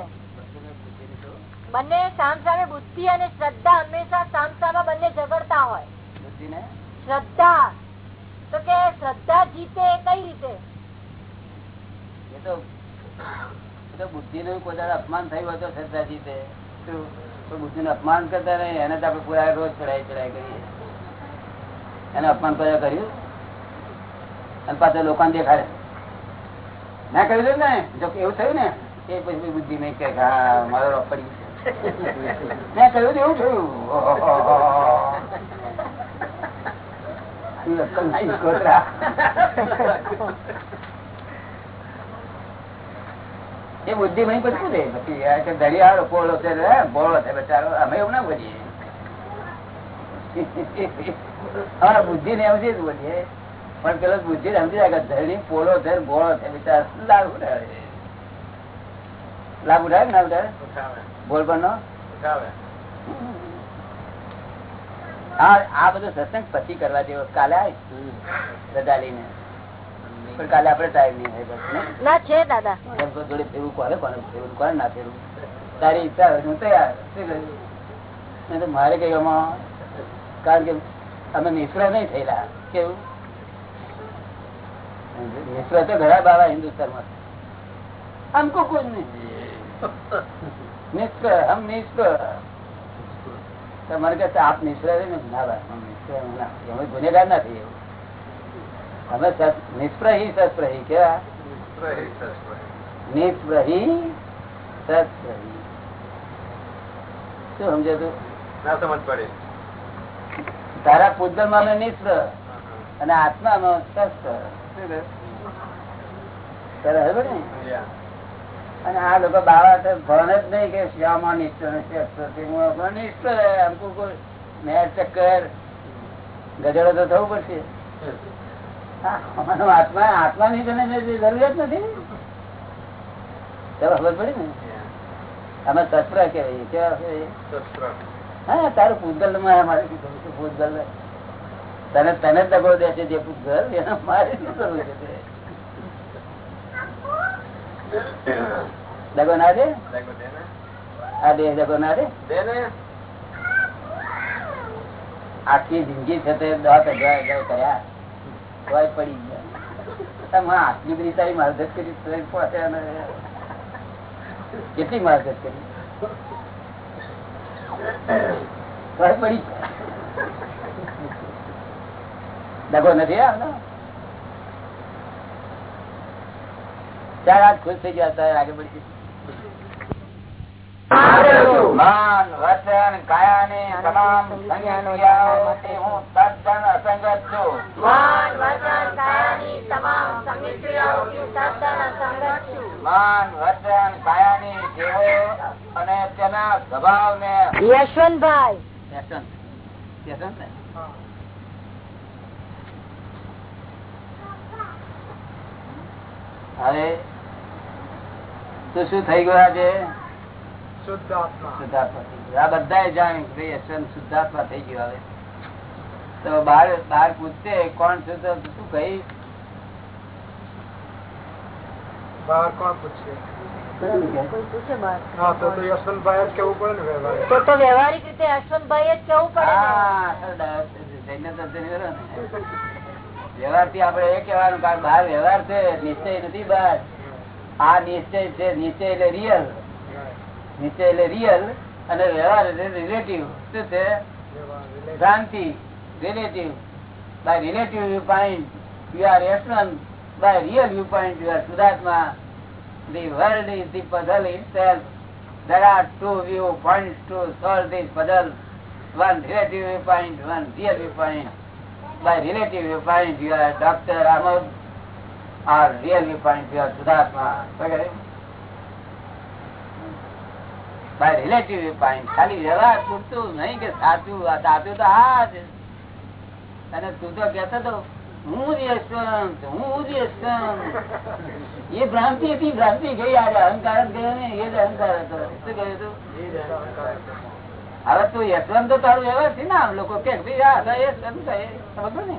[SPEAKER 4] બંને સામસામે બુદ્ધિ અને શ્રદ્ધા હંમેશા સામસામાં બંને ઝઘડતા હોય. શ્રદ્ધા. તો કે શ્રદ્ધા જીતે કઈ રીતે?
[SPEAKER 1] એ તો બુદ્ધિ નું કોઈ અપમાન થયું હોય તો શ્રદ્ધા જીતે. બુદ્ધિ નું અપમાન કરતા નહીં એને તો આપણે પૂરા રોજ ચડાય ચડાય કરીએ. એને અપમાન કોઈ કર્યું? અને પાછા લોકોને દેખાડે. ના કહ્યું ને, જો એવું થયું ને, એ પછી બુદ્ધિ નહીં કે મારો રોપ મેં કહ્યું એવું થયું. એ બુદ્ધિ મહી પછી શું પછી દરિયાળો પોળો છે બોળો છે બચારો અમે એવું ના બોલીએ. અમારા બુદ્ધિ ને સમજી જ બોલીએ. પણ પેલો બુદ્ધિ સમજી જાય કે ધરણી પોળો છે ને ભોળો છે બિચાર લાભ ઉઠાવે. લાભ ઉઠાવે ના ઉઠાવે? બોલ પણ નો. આ બધો સત્સંગ પછી કરવા જેવો. કાલે આવી રજા લઈને પણ કાલે આપડે ટાઈમ નહીં ના?
[SPEAKER 4] છે દાદા.
[SPEAKER 1] જોડે ફેરવું કોને કોને ફેરવું કોને ના ફેરવું? તારી ઈચ્છા હોય હું તૈયાર. શું કહ્યું? તો મારે કઈ એમાં કારણ કે અમે નિષ્ફળ નહીં થયેલા. કેવું? ગુનેગાર નથી અમે નિષ્પ્રહી સસ્પ્રહી કેવા? નિષ્પ્રહી સસ્પ્રહી શું સમજાતું
[SPEAKER 3] ના સમજ પડે.
[SPEAKER 1] તારા પૂજનમાં અને આત્મા માં
[SPEAKER 3] સસ્પ્ર
[SPEAKER 1] અને આ લોકો બાવા તો ભણ જ નહીં કે શ્યામ ચક્કર. ગજડો તો થવું પડશે. આત્મા આત્માની તને જરૂરિયાત નથી ખબર પડી ને? અમે શસ્ત્ર કેવાય કેવા હા તારું પૂતગલમાં અમારે પૂતગલ તને તને દગો દે છે જે ઘર એના મારે શું કરવું છે દગો ના દે? આ દેહ દગો ના દે? આખી જિંદગી છે તે દસ હજાર હજાર કર્યા. તોય પડી ગયા. આટલી બધી તારી માર્ગત કરી પહોંચ્યા કેટલી માર્ગત કરી? પડી ગયા. દગો નથી ચાર આજ ખુશ થઈ ગયા આગળ પડી માન વચન કાયાની તમામ સંજ્ઞાઓથી હું તદ્દન અસંગત છું.
[SPEAKER 4] મન વચન કાયાની તમામ સમિતિઓથી તદ્દન અસંગત છું.
[SPEAKER 1] માન વચન કાયાની ટેવો અને તેના સ્વભાવને
[SPEAKER 4] યશવંતભાઈ.
[SPEAKER 1] વ્યસન વ્યસન હવે તો શું થઈ ગયું આજે?
[SPEAKER 5] શુદ્ધ આત્મા
[SPEAKER 1] શુદ્ધાત્મા થઈ ગયો. આ બધાએ જાણ્યું ભાઈ શુદ્ધાત્મા થઈ ગયો હવે. તો બાર કોણ છું તો શું કહીશ
[SPEAKER 5] બહાર કોણ પૂછશે?
[SPEAKER 4] કોઈ પૂછે બાર?
[SPEAKER 5] હા તો તો યશવંતભાઈ જ કેવું પડે ને વ્યવહાર.
[SPEAKER 4] તો તો વ્યવહારિક રીતે યશવંતભાઈ જ કેવું પડે ને.
[SPEAKER 1] થી આપણે એ કહેવાનું કારણ બહાર વ્યવહાર છે, નિશ્ચય નથી બહાર. આ નિશ્ચય છે, નિશ્ચય એટલે રિયલ નિશ્ચય એટલે રિયલ અને વ્યવહાર એટલે રિલેટિવ શું છે? ભ્રાંતિ. Relative by relative view point you are Yashwant by real view point you are સુધાત્મા the world is the puzzle itself. There are two view points to solve this puzzle. One relative viewpoint, one real viewpoint. By relative viewpoint you are Dr. Ahmad or real viewpoint you are Sudatma વગેરે by relative viewpoint ખાલી વ્યવહાર પૂરતું નહીં કે સાચું આ સાચું તો આ જ અને તું તો કહેતો તો હું યશવંત હું યશવંત એ ભ્રાંતિ હતી ભ્રાંતિ ગઈ આજે અહંકાર જ ગયો ને એ જ અહંકાર હતો શું કહ્યું તું હવે તું યશવંત તો તારું એવા છે ને આમ લોકો કે ભાઈ આ તો યશવંત સમજો ને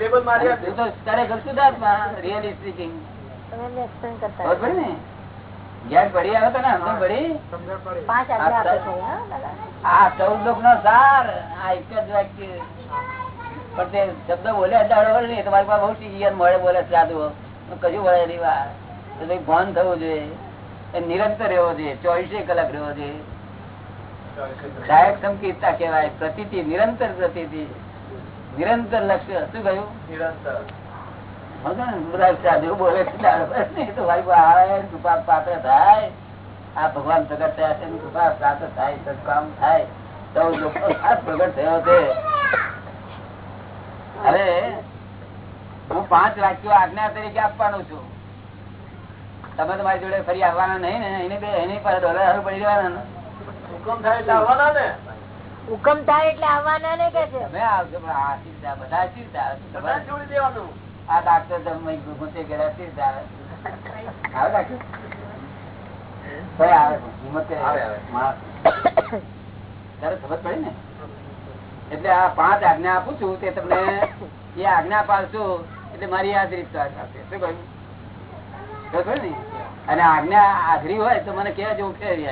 [SPEAKER 3] લેબલ મારી
[SPEAKER 1] તું તો ખરેખર શુદ્ધાત્મા રિયલી સ્પીકિંગ પડી ને જ્ઞાન પડી આવે તો ને સમજ પડી
[SPEAKER 5] સમજણ
[SPEAKER 4] દાદા?
[SPEAKER 1] આ ચૌદ લોક નો સાર આ એક જ વાક્ય. પણ તે શબ્દ બોલે વળે નહીં તમારી પાસે બહુ ટીચર મળે બોલે સાધુ કજું વળે નહીં વાર તો ભાઈ ભાન થવું જોઈએ. એ નિરંતર રહેવો જોઈએ ચોવીસે કલાક રહેવો જોઈએ. સાહેબ સંકિતતા કહેવાય પ્રતિ નિરંતર પ્રતિ નિરંતર લક્ષ્ય. શું કહ્યું?
[SPEAKER 3] નિરંતર.
[SPEAKER 1] ભગવાન પ્રગટ થયા છે કૃપા પ્રાપ્ત થાય સદકામ થાય. લોકો પ્રગટ થયો છે. હવે હું પાંચ વાક્યો આજ્ઞા તરીકે આપવાનું છું. તમે તમારી જોડે ફરી આવવાના નહીં ને એને બે એની પાસે ડોલર હારું પડી જવાના
[SPEAKER 3] હુકમ થાય એટલે આવવાના ને?
[SPEAKER 4] હુકમ થાય એટલે આવવાના ને કે છે?
[SPEAKER 1] તમે આવજો પણ આ ચિંતા બધા ચિંતા
[SPEAKER 3] બધા છોડી દેવાનું.
[SPEAKER 1] આ ડાક્ટર તમે ગુસ્સે કર્યા ચિંતા આવે આવે ડાક્ટર આવે હિંમત
[SPEAKER 3] આવે, આવે.
[SPEAKER 1] ત્યારે ખબર પડી ને? એટલે આ પાંચ આજ્ઞા આપું છું તે તમને એ આજ્ઞા પાડશો એટલે મારી હાજરી શું કહ્યું? ને? અને આજ્ઞા હાજરી હોય તો મને કેવા જેવું ફેરવી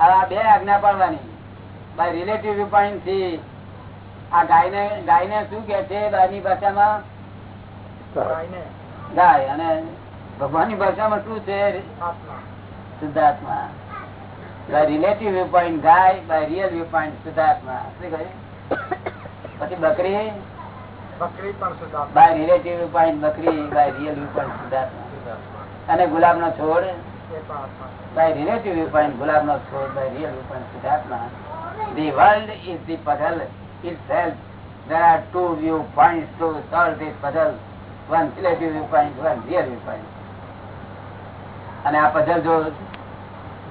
[SPEAKER 1] આ બે આજ્ઞા પાડવાની. બાય રિલેટિવ વ્યૂ પોઈન્ટથી આ ગાયને ગાયને શું કે છે બહારની ભાષામાં? ગાય. અને ભગવાનની ભાષામાં શું છે? શુદ્ધાત્મા. બાય રિલેટિવ વ્યૂ પોઈન્ટ ગાય બાય રિયલ વ્યૂ પોઈન્ટ શુદ્ધાત્મા. શું કહ્યું? પછી બકરી?
[SPEAKER 5] બકરી પણ
[SPEAKER 1] બાય રિલેટિવ વ્યૂ પોઈન્ટ બકરી બાય રિયલ વ્યૂ પોઈન્ટ શુદ્ધાત્મા. અને ગુલાબનો છોડ? By relative viewpoint, Gulab no told by real viewpoint, Siddhartha. The world is the puzzle itself. There are two viewpoints to solve this puzzle. One relative viewpoint, one real viewpoint. અને આ puzzle જો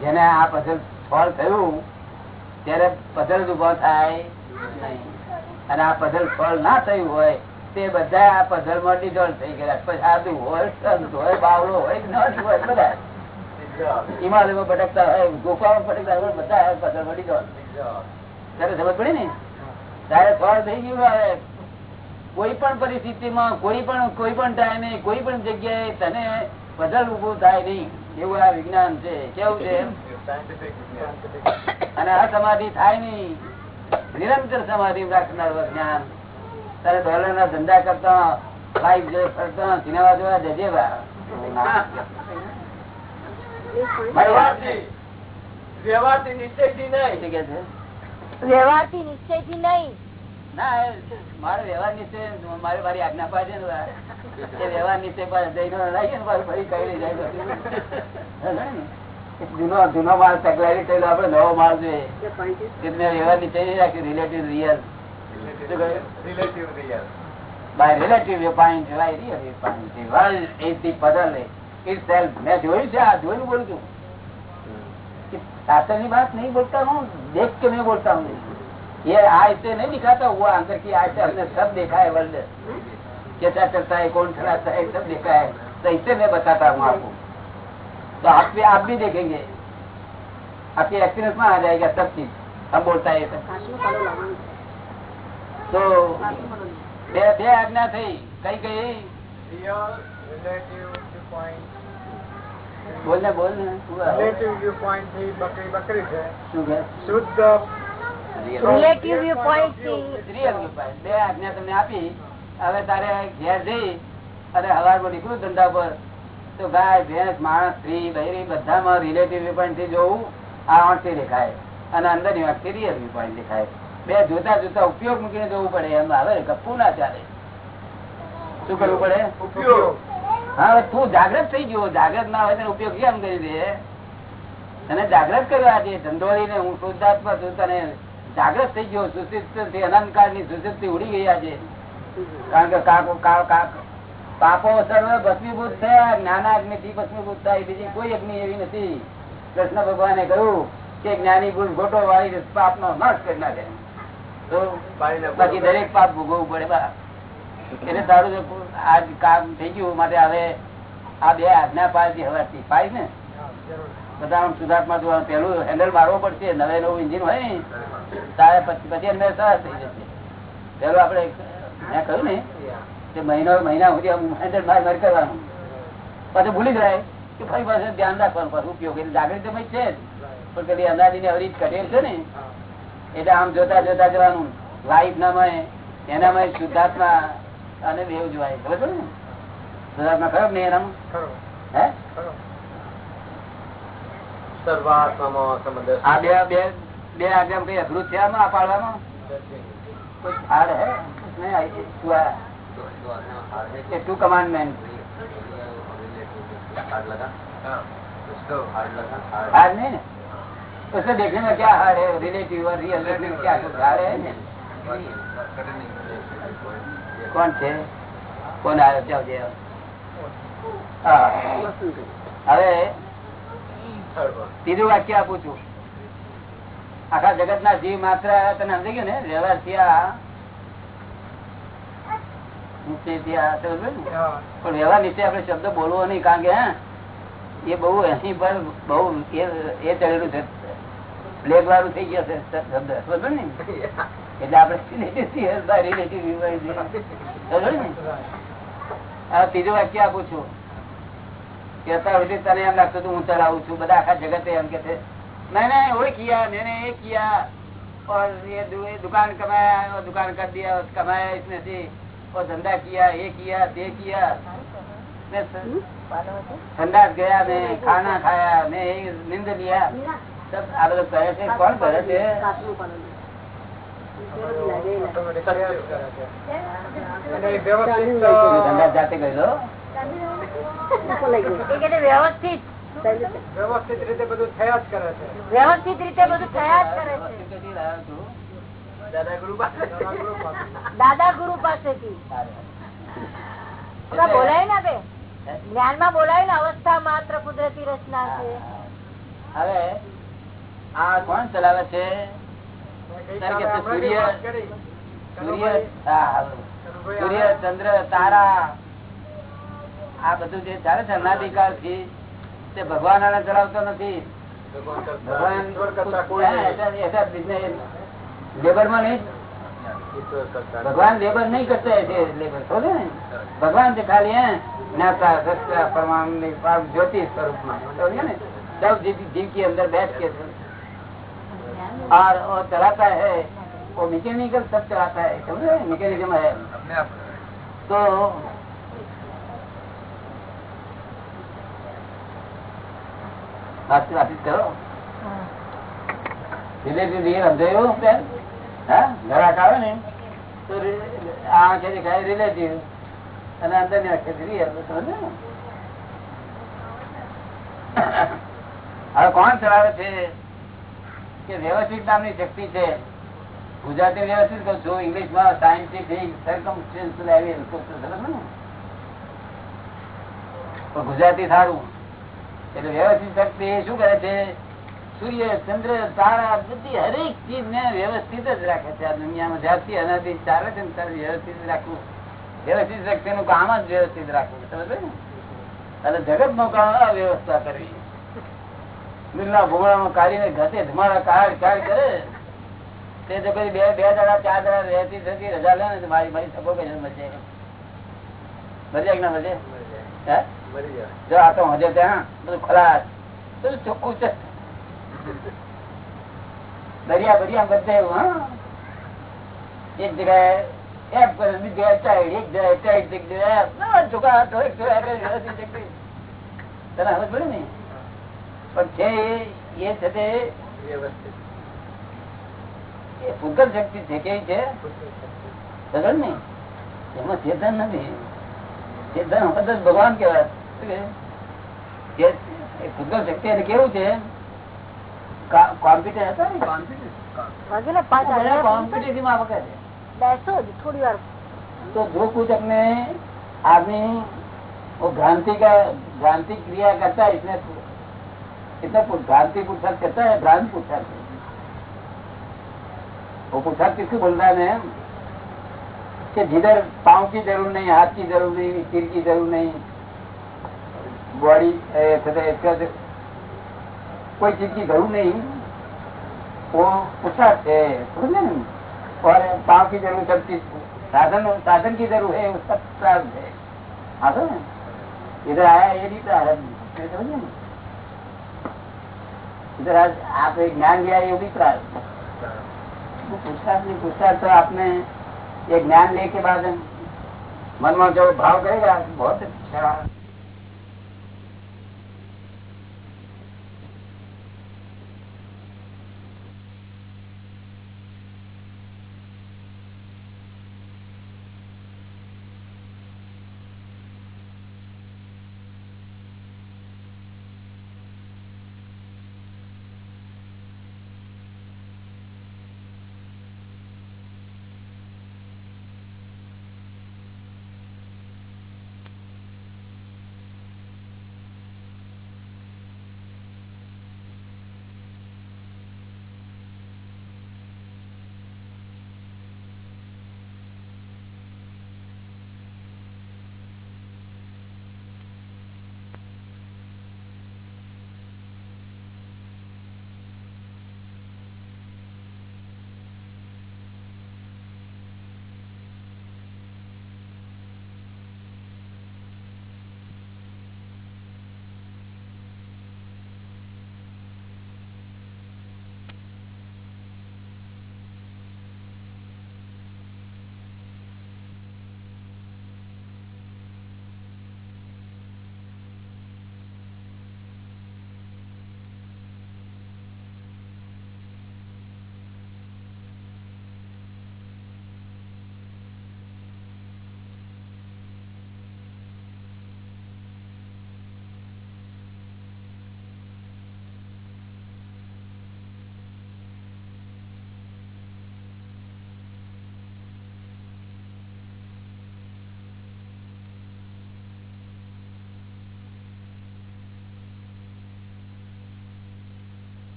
[SPEAKER 1] જેને આ puzzle solve થયું ત્યારે puzzle ઊભો થાય નહીં અને આ પઝલ સોલ્વ ના થયું હોય તે બધા આ પઝલમાં ડિઝોલ્વ થઈ ગયા પછી સાધુ હોય સંત હોય બાવળો હોય ન હોય બધા હિમાલયમાં ભટકતા ગુફામાં ભટકતા બધા પથ્થર પડી જવા. ત્યારે સમજ પડી ને? ત્યારે સોલ્વ થઈ ગયું હવે. કોઈ પણ પરિસ્થિતિમાં, કોઈ પણ કોઈ પણ ટાઈમે, કોઈ પણ જગ્યાએ તને બદલ ઊભો થાય નહીં. એવું આ વિજ્ઞાન છે. કેવું છે? અને આ સમાધિ થાય નહીં. નિરંતર સમાધિ રાખનાર જ્ઞાન. તારે ડોલર ધંધા કરતા જોઈ ફરતા સિનેમા જોવા જજે
[SPEAKER 5] વ્યવહારથી. નિશ્ચયથી નહીં.
[SPEAKER 1] ના વ્યવહાર મારે મારી આજ્ઞા વ્યવહાર જઈને રાખીએ ને ફરી જાય જૂનો જૂનો માલ તકરારી થયેલો આપડે નવો માલ જોઈએ. વ્યવહાર નીચે નહીં રાખ્યું relative real
[SPEAKER 3] relative real
[SPEAKER 1] by relative પાણી by રિયલ પાણી world world is the puzzle itself. મેં જોયું છે આ જોયું બોલું છું कि शास्त्र की बात नहीं बोलता हूँ देख के मैं बोलता हूँ ये आज से नहीं दिखाता हुआ अंदर की आज से हमने सब देखा है वर्ल्ड कैसा चलता है कौन चलाता है सब देखा है तो इससे मैं बताता हूँ आपको तो आप भी आप भी देखेंगे आपके एक्सपीरियंस में आ जाएगा सब चीज हम बोलता है ये सब तो બે બે આજ્ઞા થઈ કઈ કઈ
[SPEAKER 5] રિયલ રિલેટિવ વ્યૂ પોઈન્ટ
[SPEAKER 1] બોલ ને બોલ ને
[SPEAKER 5] રિલેટિવ વ્યૂ પોઈન્ટથી બકરી બકરી છે.
[SPEAKER 1] શું કે
[SPEAKER 5] શુદ્ધ
[SPEAKER 4] રિલેટિવ વ્યૂ
[SPEAKER 1] પોઈન્ટથી. બે આજ્ઞા તમને આપી. હવે તારે ઘેર જઈ અને હવારમાં નીકળું ધંધા પર. તો ગાય ભેંસ માણસ સ્ત્રી બૈરી બધામાં રિલેટિવ વ્યૂપોઈન્ટથી જોવું આ આંખથી દેખાય. અને અંદરની આંખથી રિયલ વ્યૂપોઈન્ટ દેખાય. બે જોતા જોતા ઉપયોગ મૂકીને જોવું પડે. એમ આવે. ગપ્પુ ના ચાલે. શું કરવું પડે?
[SPEAKER 5] ઉપયોગ.
[SPEAKER 1] હા તું જાગ્રત થઈ ગયો. જાગ્રત ના હોય તેનો ઉપયોગ કેમ કરી દે? તને જાગ્રત કર્યો આજે? ધંધોળી ને હું શુદ્ધાત્મા છું. તને જાગ્રત થઈ ગયો. સુશિષ્ટ અનંતકાળની સુશિષ્ટ ઉડી ગઈ આજે. કારણ કે કાકો પાપો સર્વ ભસ્મીભૂત થયા. જ્ઞાનાગ્નિ થી ભસ્મીભૂત થાય. બીજી કોઈ અગ્નિ એવી નથી. કૃષ્ણ ભગવાને કહ્યું કે જ્ઞાની ગુણ ખોટો વાળી પાપ નો નાશ કરી નાખે. તો બાકી દરેક પાપ ભોગવવું પડે બા. એટલે તારું આજ કામ થઈ ગયું માટે હવે આ બે આજ્ઞા પાડતી હવાથી. પાય ને? બધા આમ સુધાર્થમાં જોવાનું પેલું હેન્ડલ મારવો પડશે, નવે નવું ઇન્જિન હોય ને, તારે પછી પછી અંદર સહજ થઈ જશે. પેલું આપણે મેં કહ્યું ને કે મહિનો મહિના સુધી હેન્ડલ માર માર કરવાનું. પછી ભૂલી જાય કે ફરી પાછું ધ્યાન રાખવાનું, પાછું ઉપયોગ એટલે જાગૃતિ છે જ. પણ પેલી અંદાજી ની અવરીત કટેલ છે ને, એટલે આમ જોતા જોતા જવાનું. લાઈફ નામાં એનામાં શુદ્ધાત્મા અને દેવ જોવાય ખબર છે ને શુદ્ધાત્મા ખરો ને એનામાં
[SPEAKER 5] ખરો
[SPEAKER 1] હે
[SPEAKER 5] ખરો
[SPEAKER 3] સર્વાત્મામાં સમદર્શી.
[SPEAKER 1] આ બે બે બે આજ્ઞા કઈ અઘરું છે આમાં આ પાડવામાં કોઈ હાર હે નહીં આ શું આ? એ ટુ કમાન્ડમેન્ટ हार नहीं ना उसे देखने में क्या हार है रिलेटिव और रियल देखने में क्या कुछ हार है કોણ છે? કોણ આવ્યો? છે હવે ત્રીજું વાક્ય આપું છું. આખા જગત ના જીવ માત્ર તને સમજી ગયું ને? વ્યવહાર પણ વ્યવહાર નીચે આપડે શબ્દ બોલવો નહીં કારણ કે એ બહુ એની પર બહુ એ ચડેલું છે. પ્લેગ વાળું થઈ ગયા છે શબ્દ. બરોબર ને? એટલે આપણે relative by relative revise છે. બરોબર ને આ ત્રીજું વાક્ય આપું છું કે અત્યાર સુધી તને એમ લાગતું હતું હું ચલાવું છું બધા આખા જગતે એમ કે છે मैंने वो किया मैंने ये किया और ये दु- ये दुकान कमाया और दुकान कर दिया और कमाया इसमें से और धंधा किया ये किया ये किया मैं स- संडास गया मैं खाना खाया मैं ये नींद लिया सब આ બધું કરે છે કોણ કરે છે
[SPEAKER 5] વ્યવસ્થિત રીતે બધું થયા જ કરે છે?
[SPEAKER 3] દાદા ગુરુ
[SPEAKER 4] દાદા ગુરુ પાસેથી બોલાય ને બે જ્ઞાનમાં બોલાય ને અવસ્થા માત્ર કુદરતી રચના છે
[SPEAKER 1] હવે આ કોણ ચલાવે છે સૂર્ય સૂર્ય ચંદ્ર તારા આ બધું જે ચાલે છે અનાધિકારથી તે ભગવાન આને ચલાવતો નથી.
[SPEAKER 3] ભગવાન લેબરમાં કરતા
[SPEAKER 1] ભગવાન તે ખાલી જ્ઞાતા પરમાન પરમાણુ જ્યોતિ સ્વરૂપમાં ને? સૌ જીવ કી અંદર બેઠ કે છે. और वो चलाता है वो मैकेनिकल सब चलाता है समझे मैकेनिज्म है तो बात बातचीत करो ધીરે ધીરે સમજાયું બેન હા ઘરાક આવે ને તો રે- આ આંખે દેખાય રિલેટિવ અને અંદર ની આંખે રિયલ સમજે ને હવે કોણ ચલાવે છે કે વ્યવસ્થિત નામની શક્તિ છે. ગુજરાતી વ્યવસ્થિત કહું છું ઇંગ્લિશમાં સાયન્ટિફિક ને? ગુજરાતી સારું. એટલે વ્યવસ્થિત શક્તિ શું કરે છે? સૂર્ય, ચંદ્ર, તારા બધી હરેક ચીજ ને વ્યવસ્થિત જ રાખે છે. આ દુનિયામાં જ્યારથી અનાદિ ચાલે છે વ્યવસ્થિત રાખવું. વ્યવસ્થિત શક્તિ નું કામ જ વ્યવસ્થિત રાખવું. સમજે ને? અને જગતનું કામ અવ્યવસ્થા કરવી. મિલના ભૂમડામાં કાઢીને ઘટે ધમાડા કાઢ કાઢ કરે. તે તો કઈ બે બે દાડા ચાર દાડા રહેતી થતી રજા લે ને મારી મારી સગો કઈ મજે. મજે કે ના
[SPEAKER 3] જાય.
[SPEAKER 1] જો આ તો હજે ત્યાં બધું ખલાસ. બધું ચોખ્ખું છે. દરિયા દરિયા બધે એવું, હા. એક જગ્યાએ એપ કરે બીજી જગ્યાએ ટાઈડ એક જગ્યાએ ટાઈડ એક જગ્યાએ એપ. તને ચોખ્ખા હાથો, એક પણ છે એ શક્તિ છે કેવી છે? સરળ ને એમાં ચેતન નથી. ચેતન હદ જ ભગવાન કેવાય ફૂગલ શક્તિ એટલે કેવું છે?
[SPEAKER 4] થોડી વાર.
[SPEAKER 1] તો ધ્રુવકૂચક ને આદમી ભ્રાંતિ ભ્રાંતિ ક્રિયા કરતા इतना पु- भ्रांति पुरुषार्थ करता है भ्रांत पुरुषार्थ वो पुरुषार्थ किसको बोल रहा है मैम कि जिधर पाँव की जरूर नहीं हाथ की जरूर नहीं सिर की जरूर नहीं बॉडी इसका कोई चीज की जरूर नहीं वो पुरुषार्थ है समझे ना और पाँव की जरूर सब चीज साधन साधन की जरूर है वो सब प्रारब्ध है हाँ तो ना? इधर आया ये भी प्रारब्ध है, समझे ना इधर आज आप एक ज्ञान लिया ये भी प्रारब्ध है। वो पुरुषार्थ नहीं पुरुषार्थ तो आपने ये ज्ञान ले के बाद मन में जो भाव करेगा बहुत अच्छा